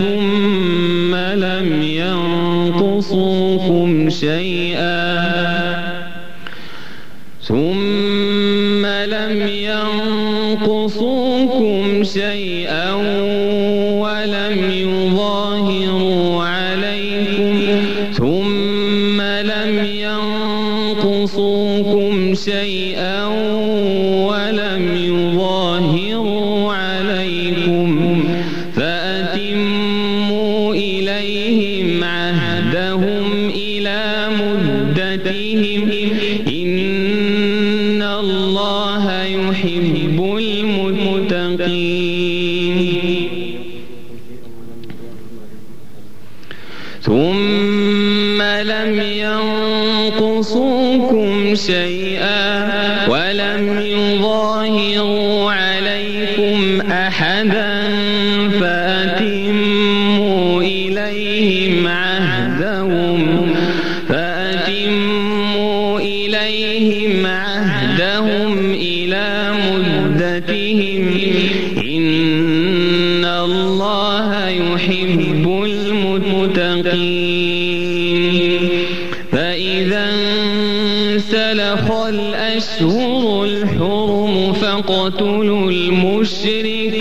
ثم لم ينقصوكم شيئا. ثم لم ينقصوكم شيئا ولم يظاهروا عليكم. ثم لم ينقصوكم شيئا الأشهر الحرم فاقتلوا المشركين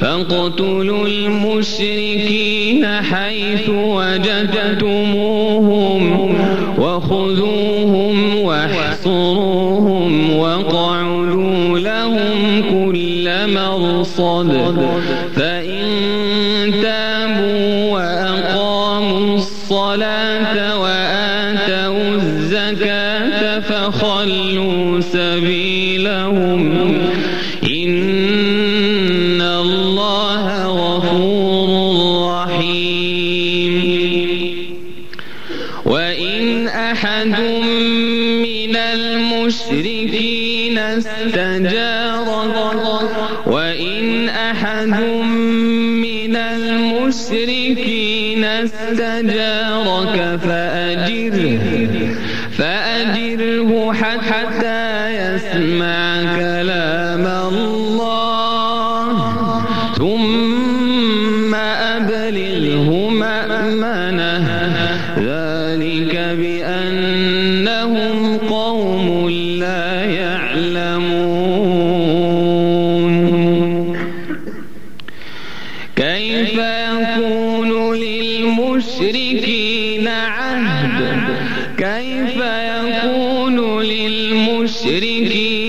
فاقتلوا المشركين حيث وجدتموهم وخذوهم واحصروهم وقعدوا لهم كل مرصد كيف يكون للمشركين؟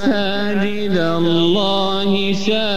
مساجد الله شاهدين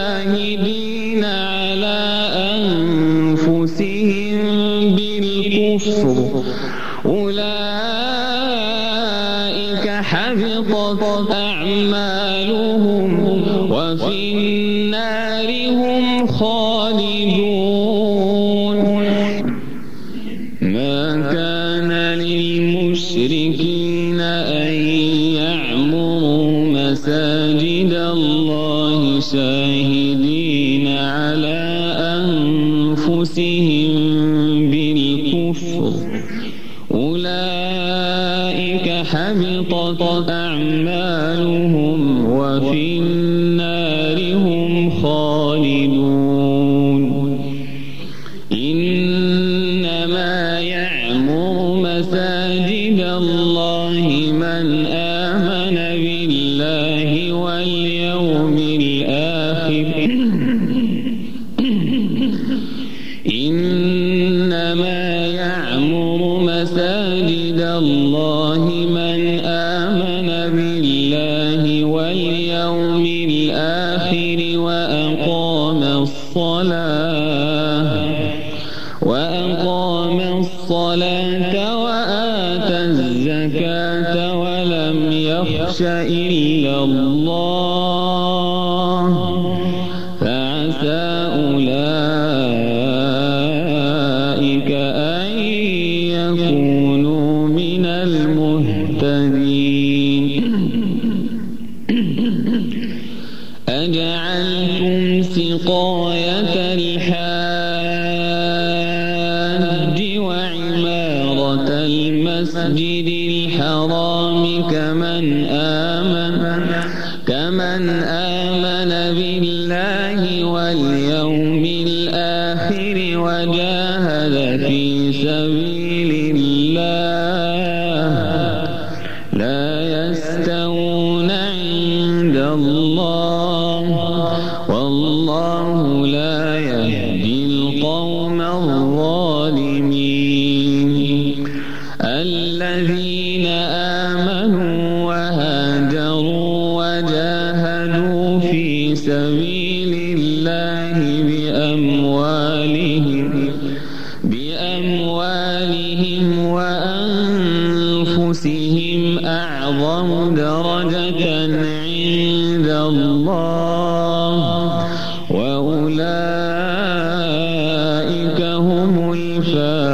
الإنسان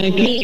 Thank you.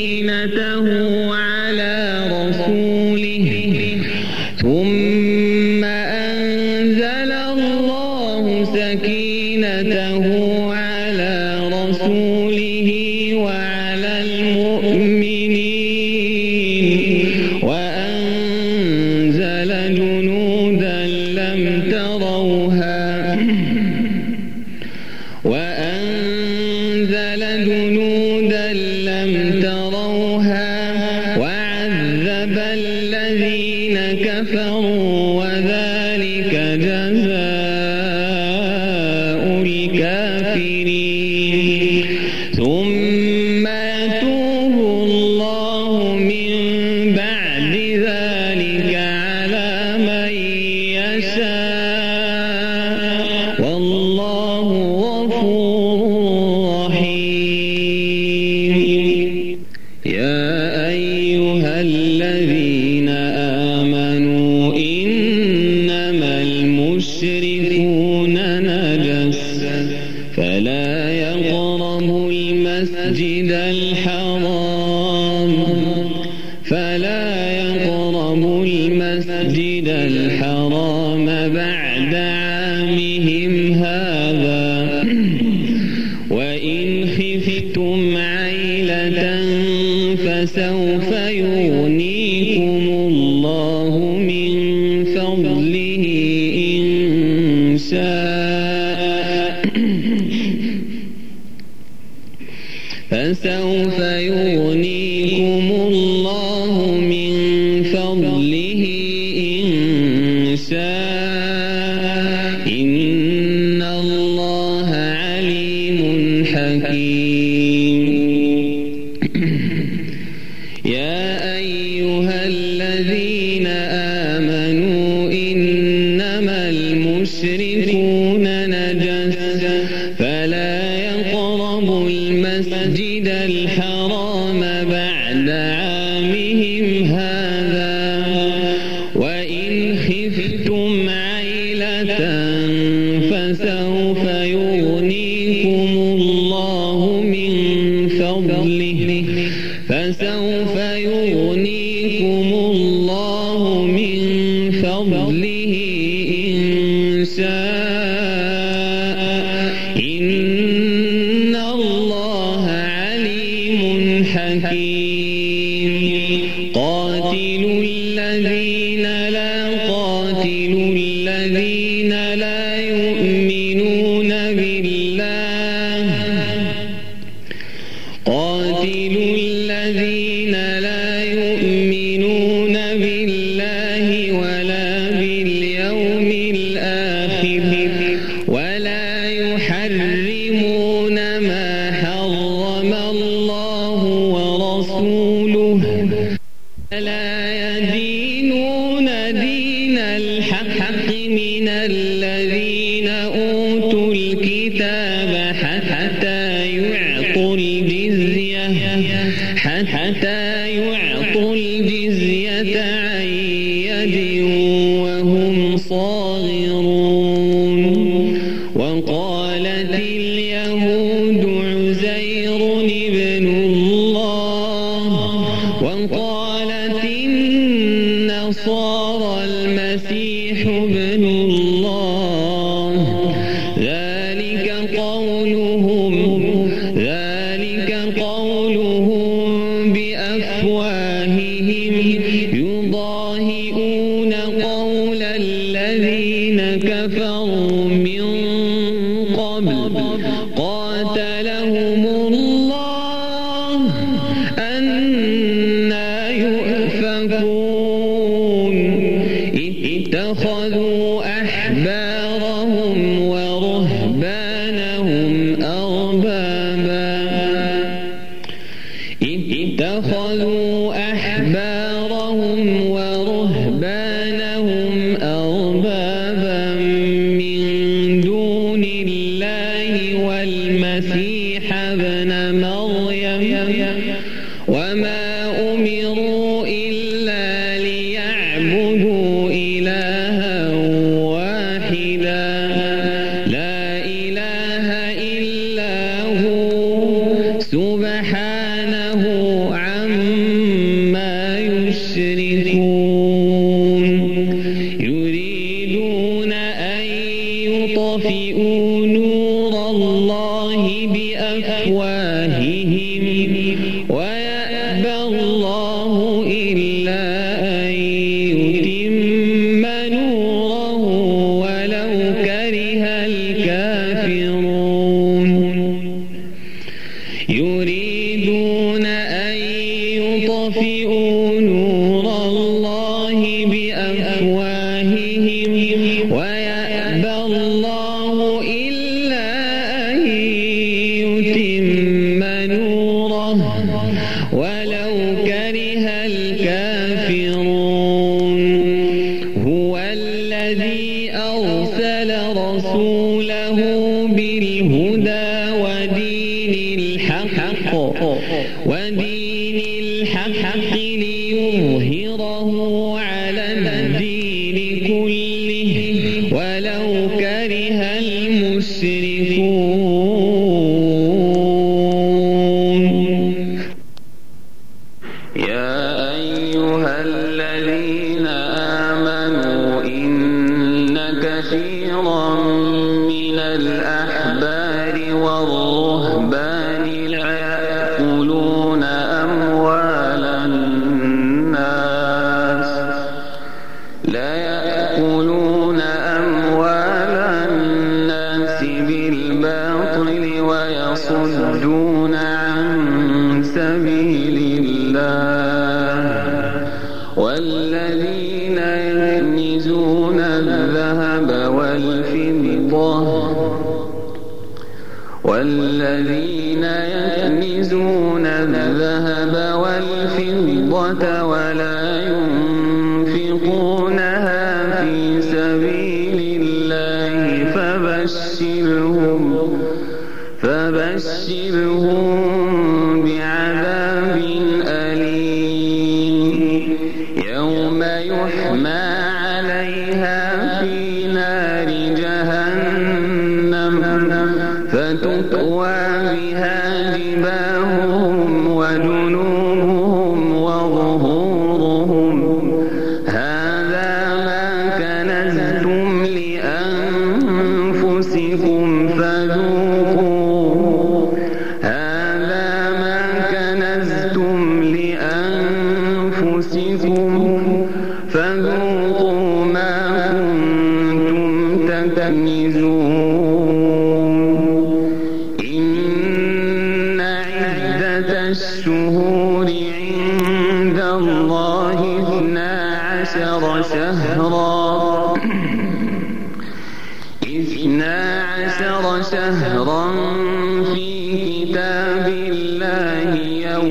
كره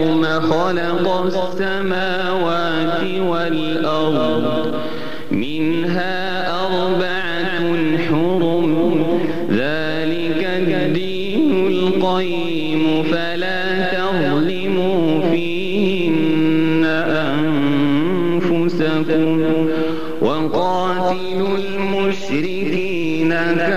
يوم خلق السماوات والأرض منها أربعة حرم ذلك الدين القيم فلا تظلموا فيهن أنفسكم وقاتلوا المشركين كافرين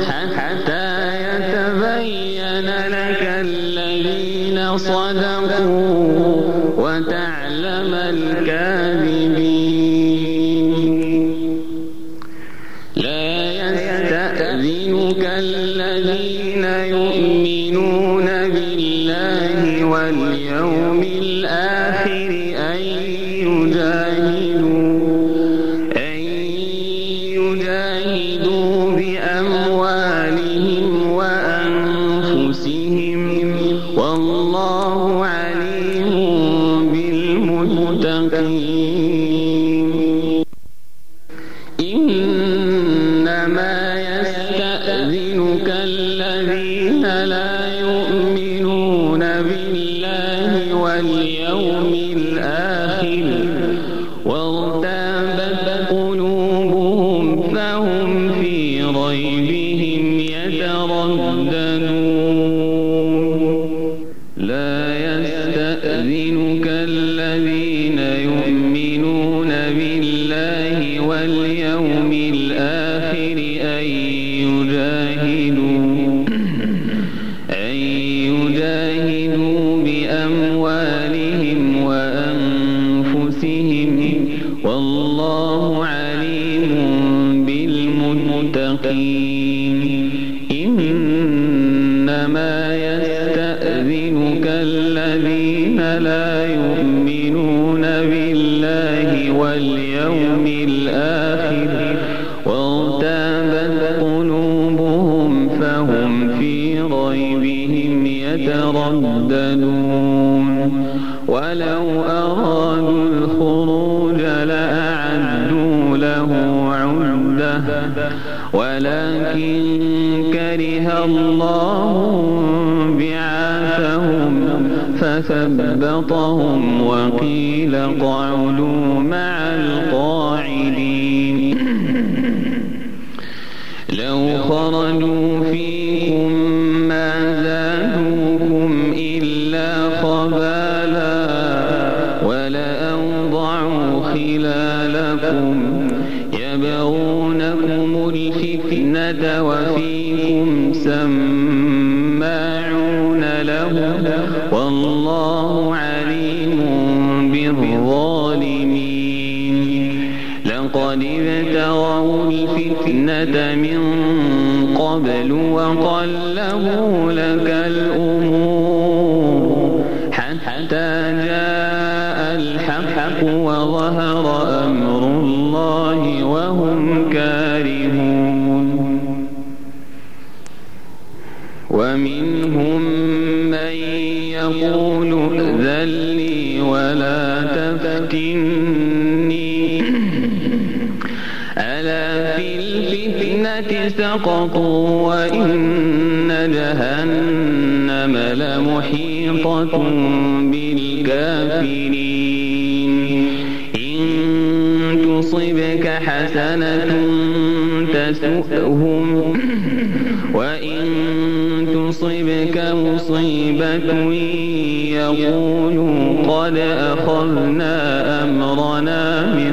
حتى يتبين لك الذين صدقوا وتعلم فثبطهم وقيل قعدوا مات من قبل وقلبوا لك الأمور حتى جاء الحق وظهر أمر الله وهم كارهون. ومنهم من يقول ذلي لي ولا سقطوا وإن جهنم لمحيطة بالكافرين. إن تصبك حسنة تسؤهم وإن تصبك مصيبة يقولوا قد أخذنا أمرنا من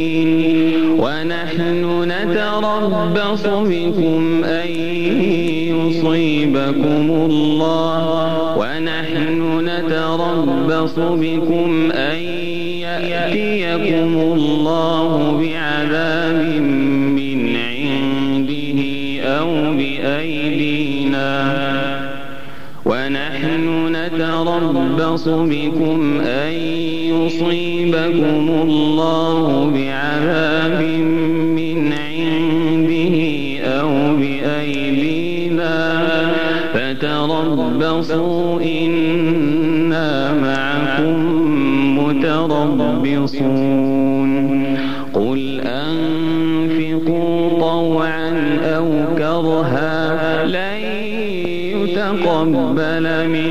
ونحن نتربص بكم أن يصيبكم الله ونحن نتربص بكم أن يأتيكم الله بعذاب من عنده أو بأيدينا. ونحن نتربص بكم أن يصيبكم الله بعذاب فتربصوا إنا معكم متربصون قل أنفقوا طوعا أو كرها لن يتقبل منكم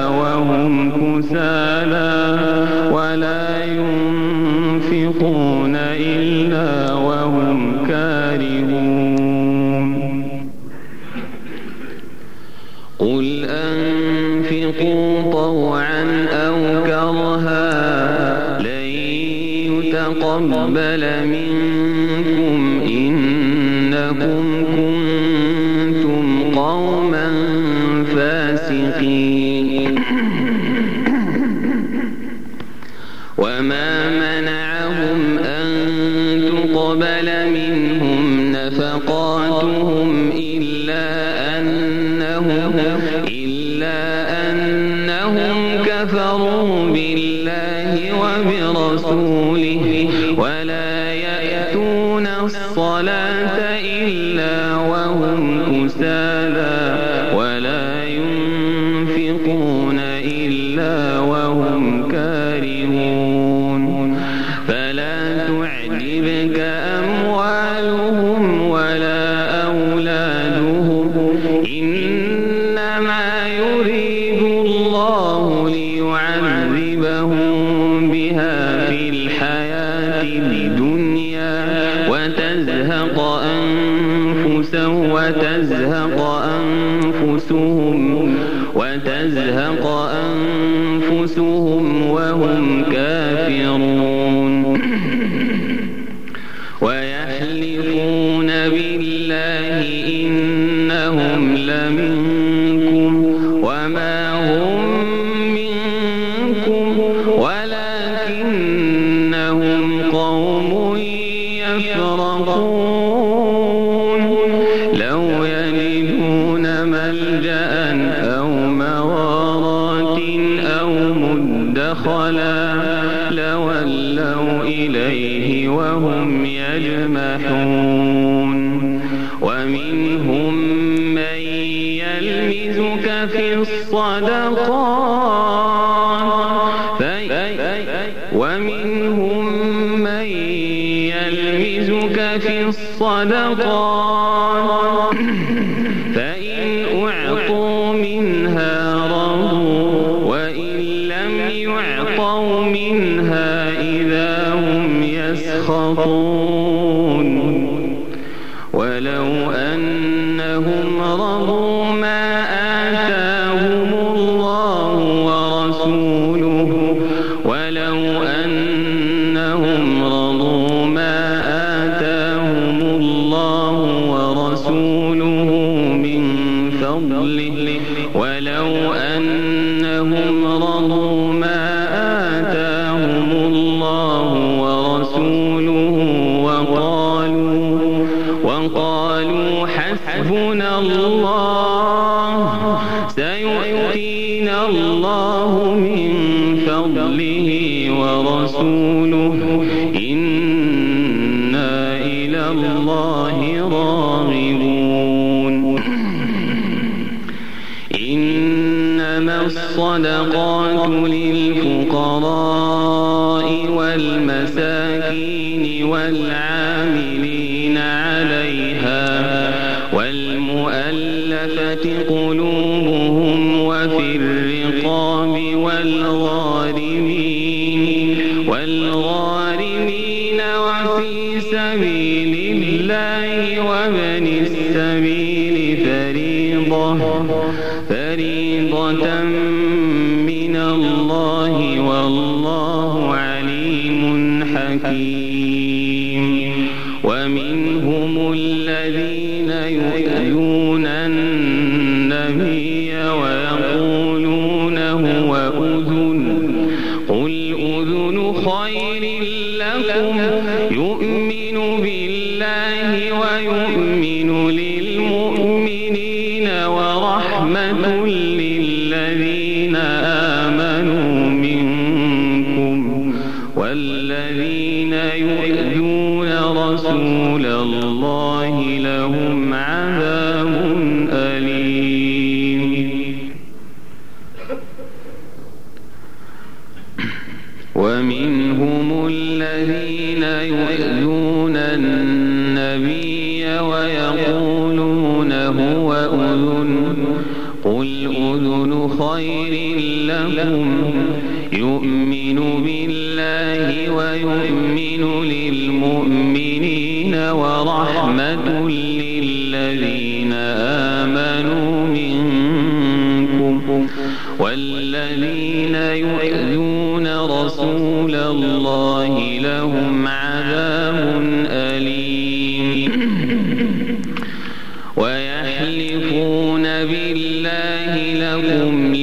يتقبل منكم لكم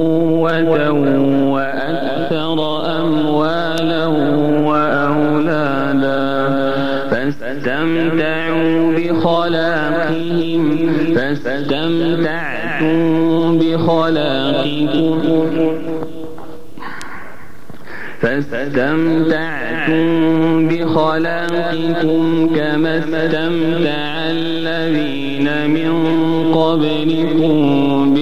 قوة وأكثر أموالا وأولادا فاستمتعوا بخلاقهم فاستمتعتم بخلاقكم فاستمتعتم بخلاقكم كما استمتع الذين من قبلكم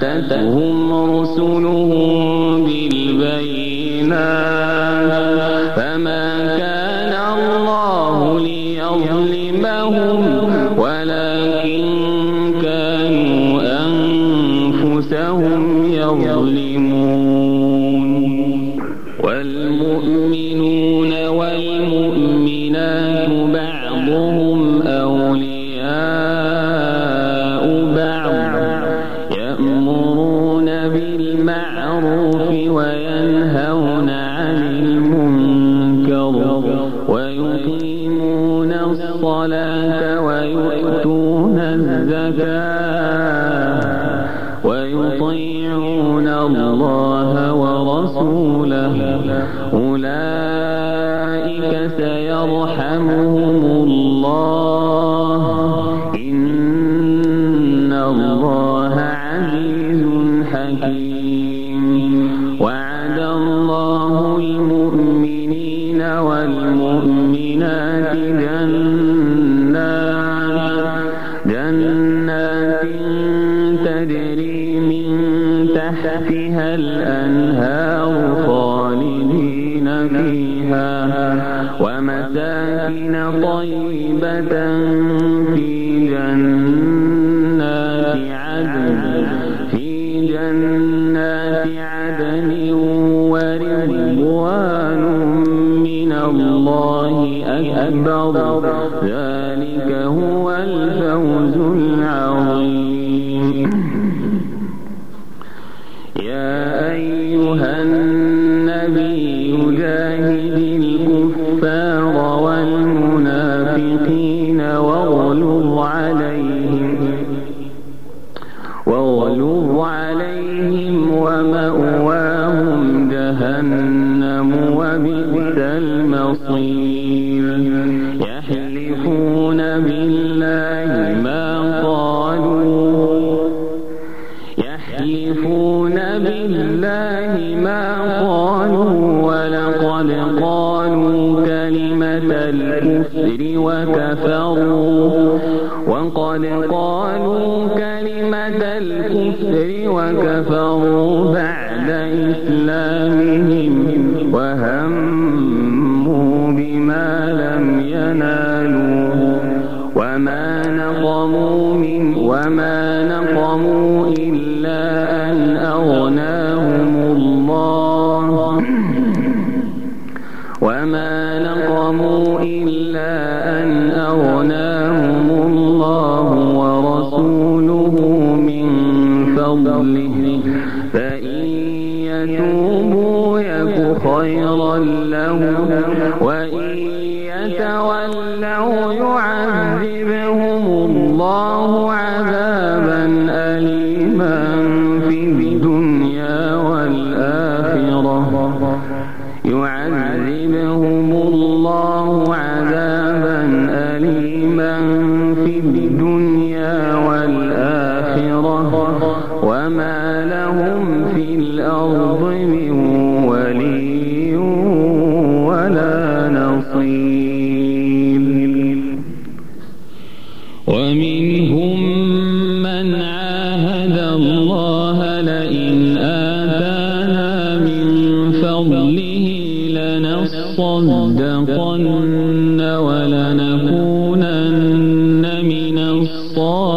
فأتتهم رسلهم بالبينات. والمؤمنات جنات جنات تجري من تحتها الأنهار خالدين فيها ومساكن طيبة في جنات عدن.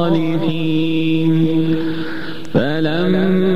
الصالحين فلما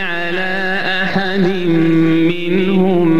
على أحد منهم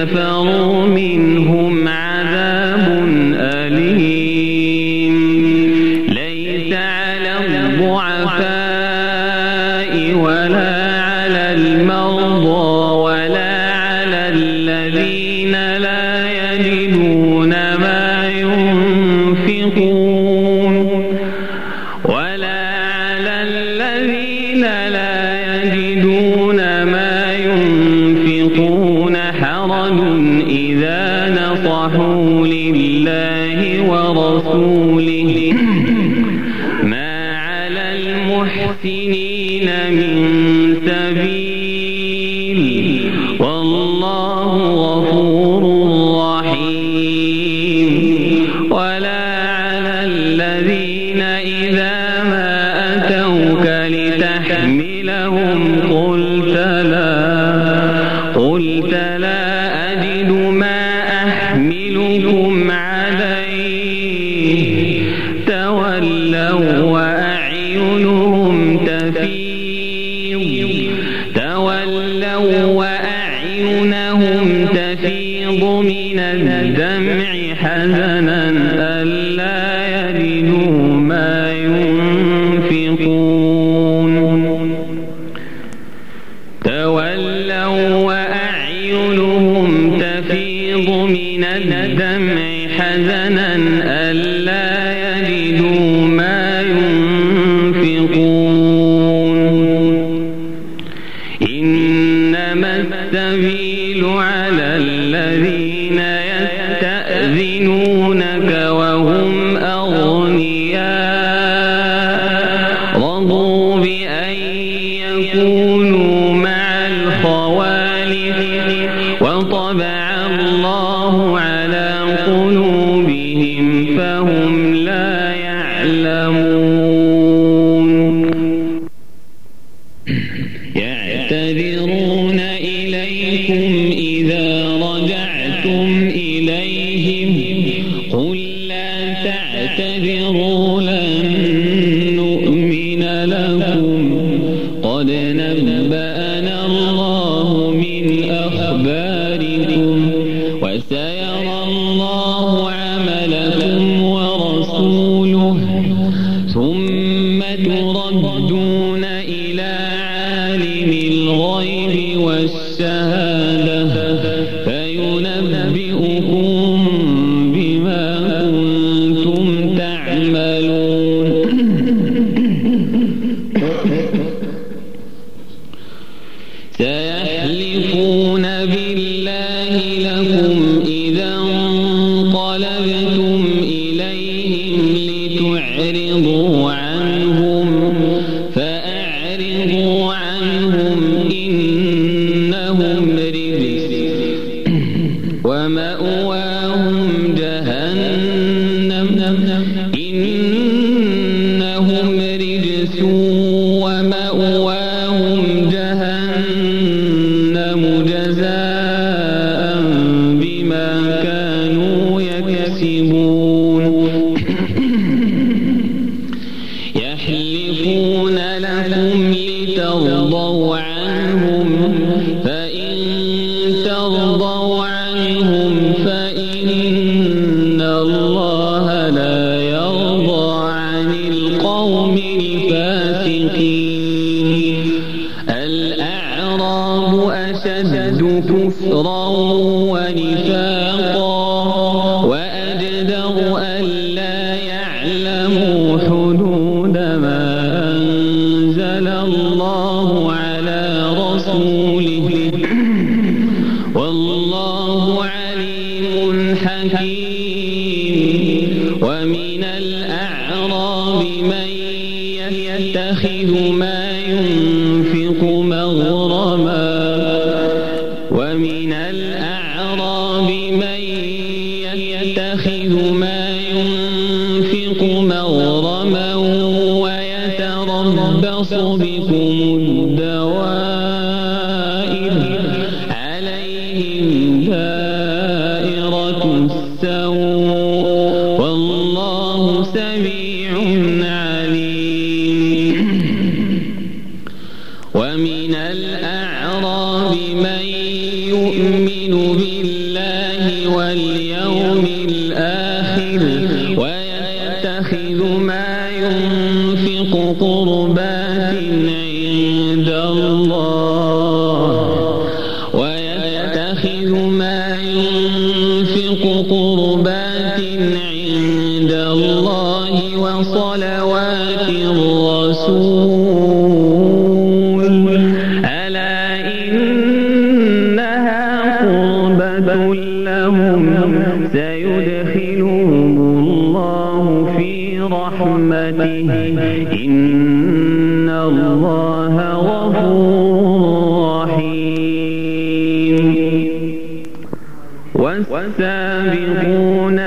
كفروا منهم والسابقون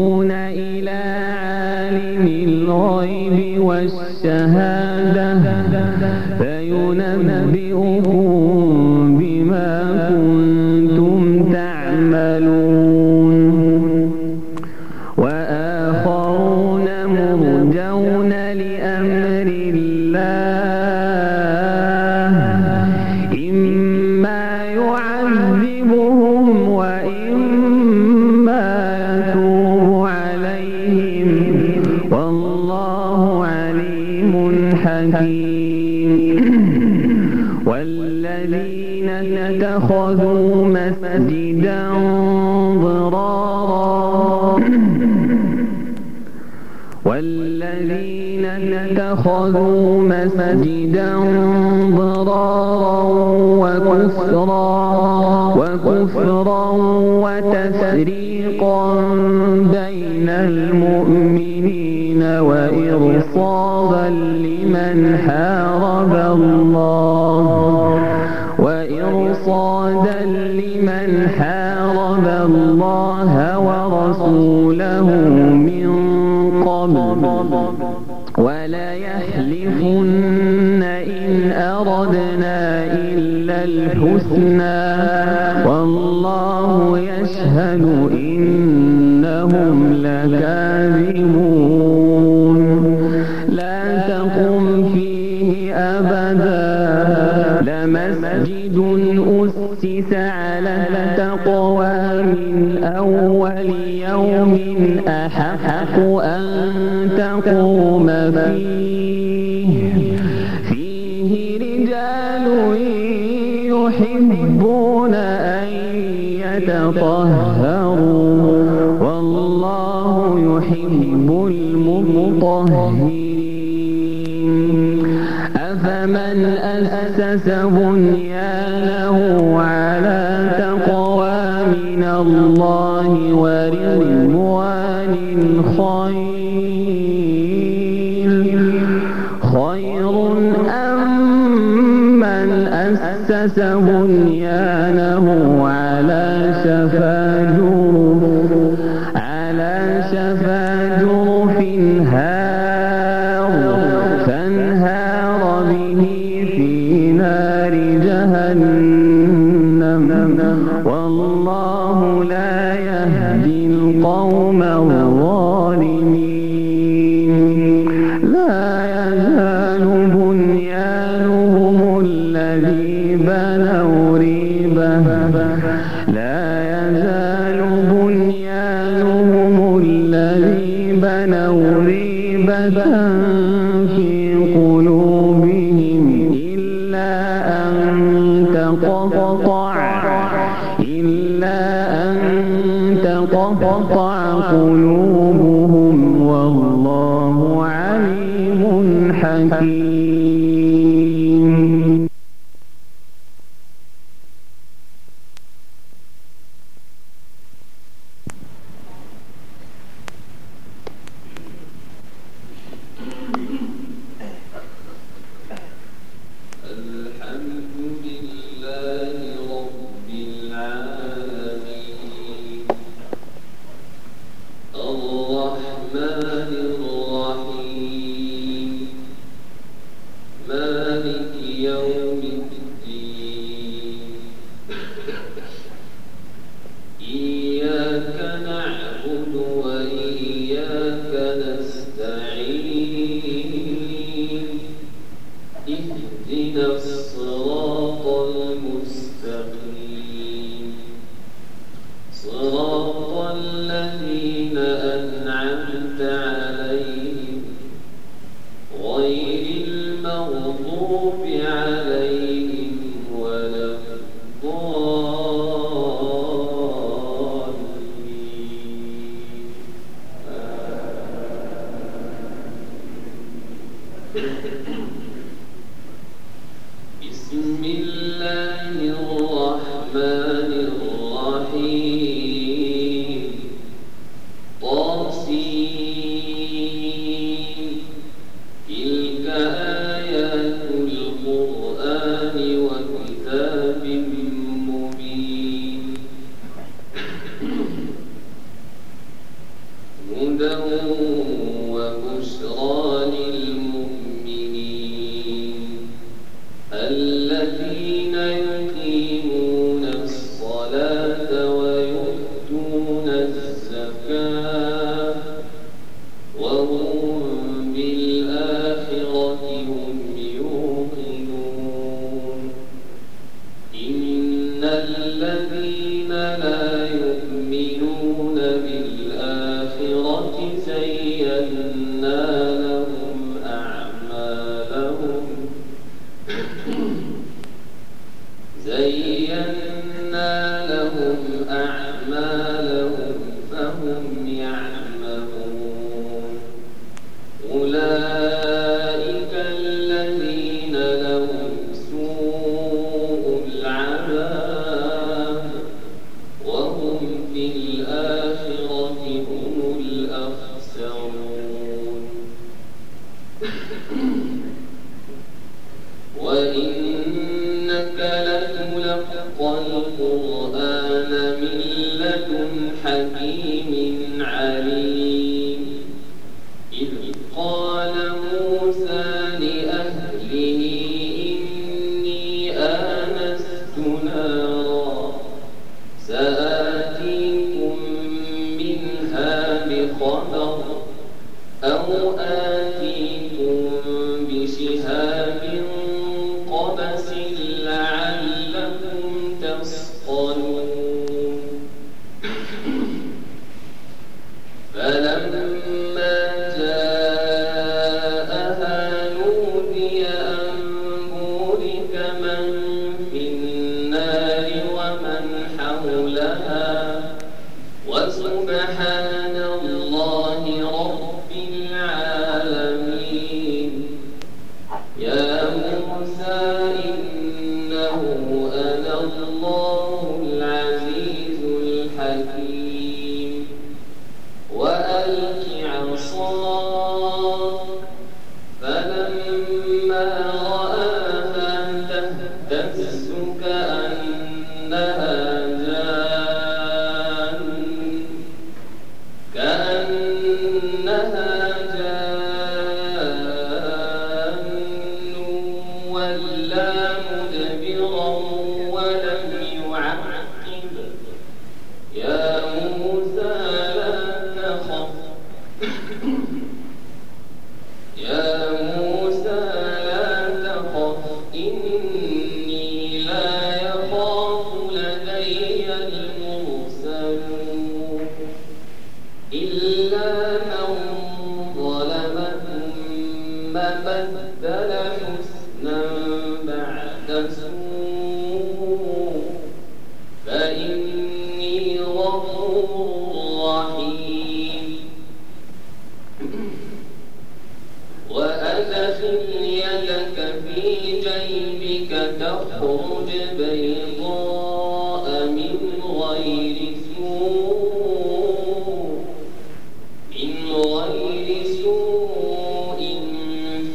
وستردون إلى عالم الغيب.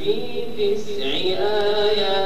في تسع آيات.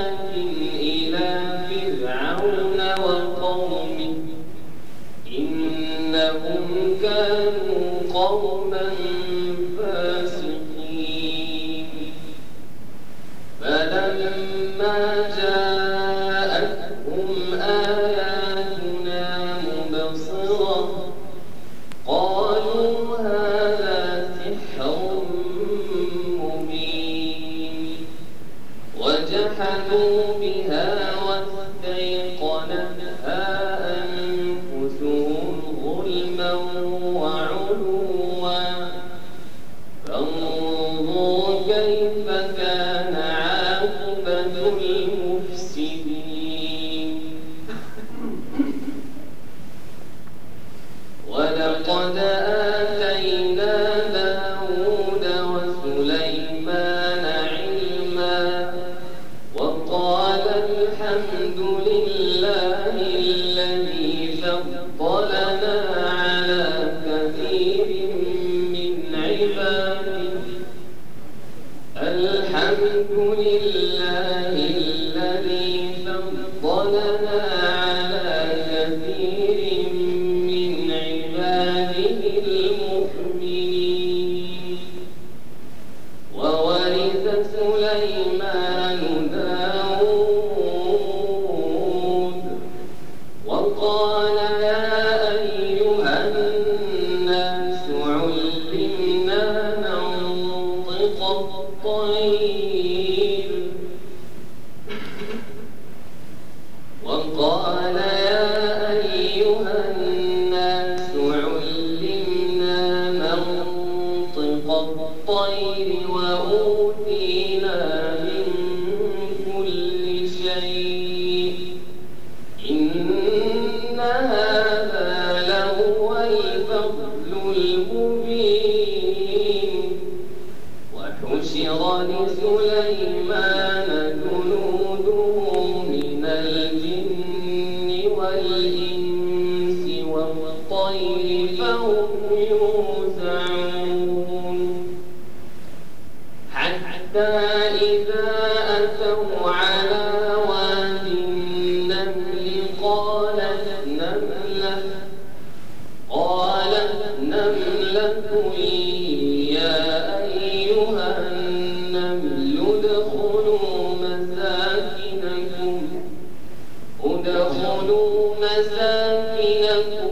مساكنكم